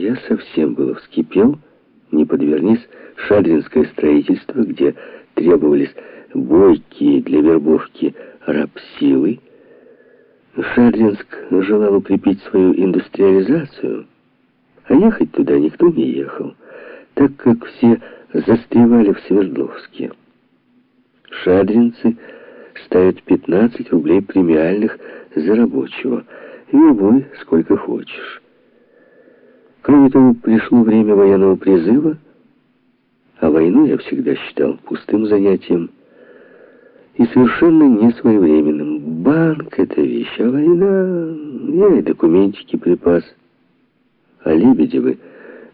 Я совсем было вскипел, не подвернись шадринское строительство, где требовались бойкие для вербовки рабсилы. Шадринск желал укрепить свою индустриализацию, а ехать туда никто не ехал, так как все застревали в Свердловске. Шадринцы ставят 15 рублей премиальных за рабочего. Вербуй сколько хочешь. Кроме того, пришло время военного призыва, а войну я всегда считал пустым занятием и совершенно несвоевременным. Банк — это вещь, а война... Я и документики припас. А Лебедевы,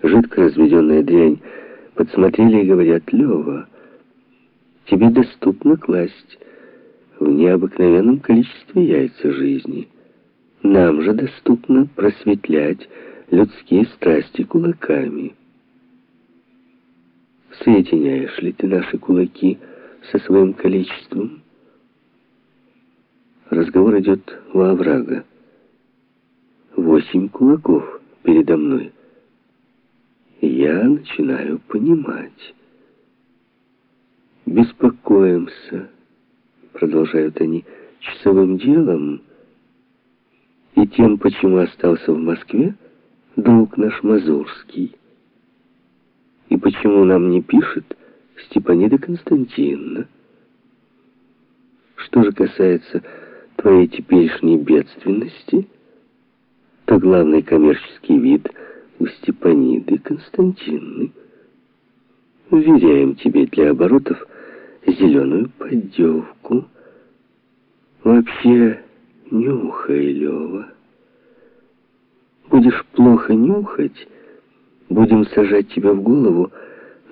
жидко разведенная дрянь, подсмотрели и говорят, «Лева, тебе доступно класть в необыкновенном количестве яйца жизни. Нам же доступно просветлять людские страсти кулаками. Соединяешь ли ты наши кулаки со своим количеством? Разговор идет у оврага. Восемь кулаков передо мной. Я начинаю понимать. Беспокоимся, продолжают они, часовым делом и тем, почему остался в Москве, друг наш Мазурский. И почему нам не пишет Степанида Константиновна? Что же касается твоей теперешней бедственности, то главный коммерческий вид у Степаниды Константиновны. Вверяем тебе для оборотов зеленую поддевку. Вообще, нюхай, Лева. Будешь плохо нюхать, будем сажать тебе в голову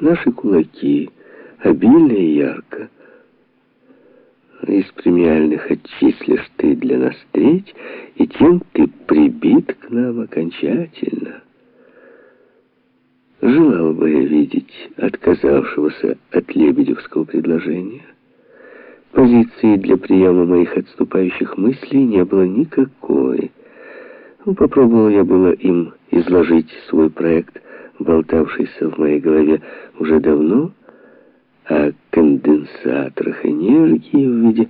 наши кулаки, обильно и ярко. Из премиальных отчислишь ты для нас треть, и тем ты прибит к нам окончательно. Желал бы я видеть отказавшегося от лебедевского предложения. Позиции для приема моих отступающих мыслей не было никакой. Ну, попробовал я было им изложить свой проект, болтавшийся в моей голове уже давно, о конденсаторах энергии в виде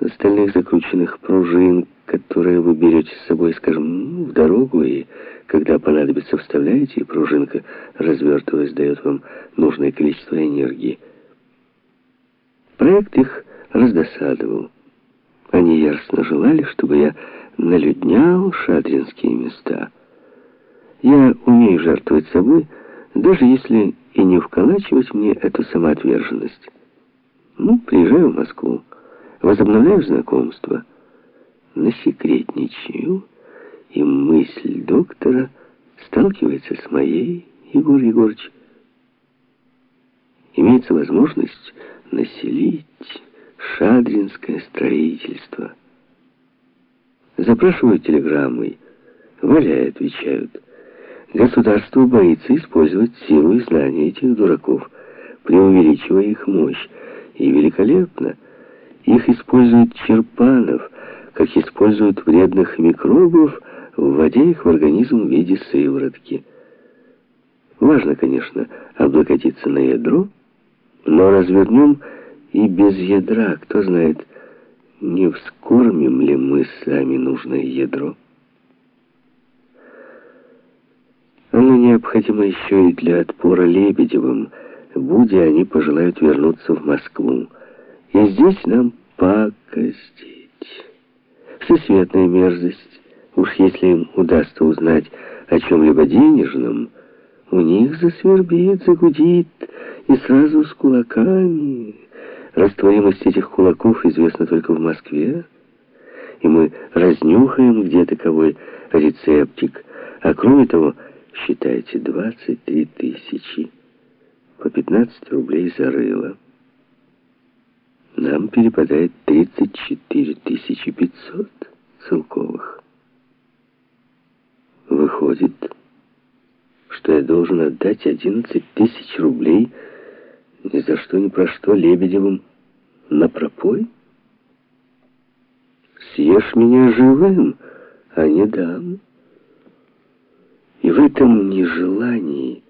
остальных закрученных пружин, которые вы берете с собой, скажем, в дорогу, и когда понадобится, вставляете, и пружинка, развертываясь, дает вам нужное количество энергии. Проект их раздосадовал. Они яростно желали, чтобы я налюднял шадринские места. Я умею жертвовать собой, даже если и не вколачивать мне эту самоотверженность. Ну, приезжаю в Москву, возобновляю знакомство, насекретничаю, и мысль доктора сталкивается с моей, Егор Егорович. Имеется возможность населить шадринское строительство – Запрашивают телеграммой. Валяй, отвечают. Государство боится использовать силу и знания этих дураков, преувеличивая их мощь. И великолепно. Их использует Черпанов, как используют вредных микробов, вводя их в организм в виде сыворотки. Важно, конечно, облокотиться на ядро, но развернем и без ядра, кто знает, не вскормим ли мы сами нужное ядро? Оно необходимо еще и для отпора Лебедевым, будя они пожелают вернуться в Москву. И здесь нам пакостить. Всесветная мерзость. Уж если им удастся узнать о чем-либо денежном, у них засвербит, загудит, и сразу с кулаками... Растворимость этих кулаков известна только в Москве, и мы разнюхаем где таковой рецептик. А кроме того, считайте, 23 тысячи по 15 рублей за рыло. Нам перепадает 34 тысячи 500 целковых. Выходит, что я должен отдать 11 тысяч рублей ни за что, ни про что Лебедевым на пропой? Съешь меня живым, а не дам. И в этом нежелании